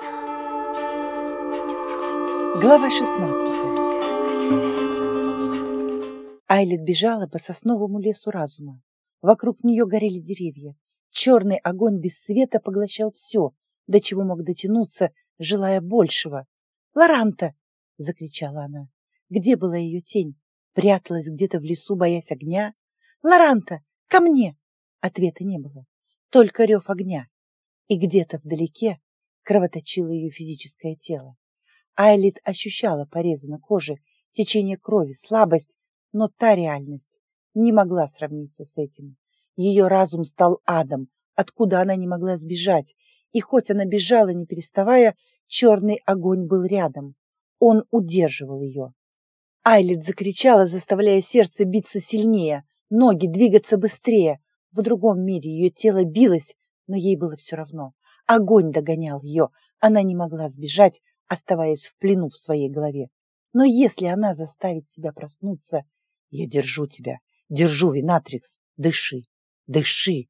Глава 16 Айлет бежала по сосновому лесу разума. Вокруг нее горели деревья. Черный огонь без света поглощал все, до чего мог дотянуться, желая большего. «Лоранта!» — закричала она. Где была ее тень? Пряталась где-то в лесу, боясь огня? «Лоранта! Ко мне!» Ответа не было. Только рев огня. И где-то вдалеке кровоточило ее физическое тело. Айлит ощущала порезы на коже, течение крови, слабость, но та реальность не могла сравниться с этим. Ее разум стал адом, откуда она не могла сбежать, и хоть она бежала, не переставая, черный огонь был рядом. Он удерживал ее. Айлит закричала, заставляя сердце биться сильнее, ноги двигаться быстрее. В другом мире ее тело билось, но ей было все равно. Огонь догонял ее, она не могла сбежать, оставаясь в плену в своей голове. Но если она заставит себя проснуться, я держу тебя, держу, Винатрикс, дыши, дыши.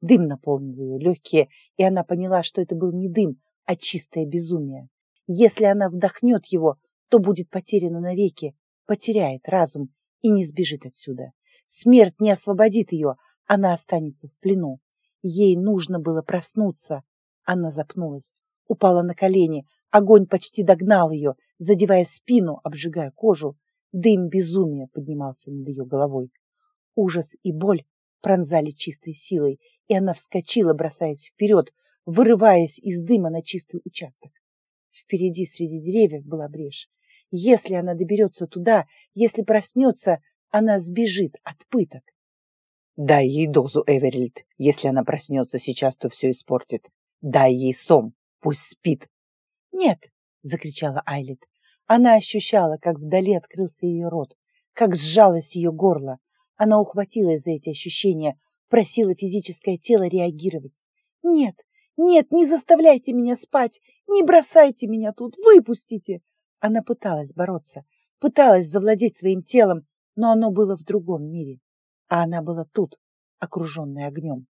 Дым наполнил ее легкие, и она поняла, что это был не дым, а чистое безумие. Если она вдохнет его, то будет потеряна навеки, потеряет разум и не сбежит отсюда. Смерть не освободит ее, она останется в плену. Ей нужно было проснуться. Она запнулась, упала на колени, огонь почти догнал ее, задевая спину, обжигая кожу. Дым безумия поднимался над ее головой. Ужас и боль пронзали чистой силой, и она вскочила, бросаясь вперед, вырываясь из дыма на чистый участок. Впереди среди деревьев была брешь. Если она доберется туда, если проснется, она сбежит от пыток. Дай ей дозу, Эверильд. Если она проснется сейчас, то все испортит. Дай ей сом, пусть спит. Нет, закричала Айлет. Она ощущала, как вдали открылся ее рот, как сжалось ее горло. Она ухватилась за эти ощущения, просила физическое тело реагировать. «Нет, нет, не заставляйте меня спать! Не бросайте меня тут! Выпустите!» Она пыталась бороться, пыталась завладеть своим телом, но оно было в другом мире, а она была тут, окруженная огнем.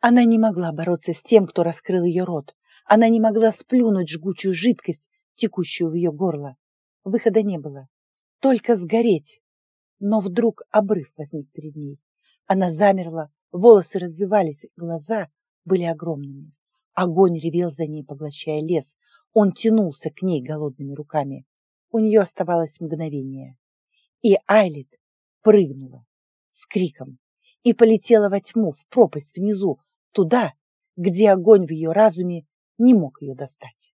Она не могла бороться с тем, кто раскрыл ее рот. Она не могла сплюнуть жгучую жидкость, текущую в ее горло. Выхода не было, только сгореть. Но вдруг обрыв возник перед ней. Она замерла, волосы развивались, глаза были огромными. Огонь ревел за ней, поглощая лес. Он тянулся к ней голодными руками. У нее оставалось мгновение. И Айлит прыгнула с криком и полетела во тьму, в пропасть внизу, туда, где огонь в ее разуме не мог ее достать.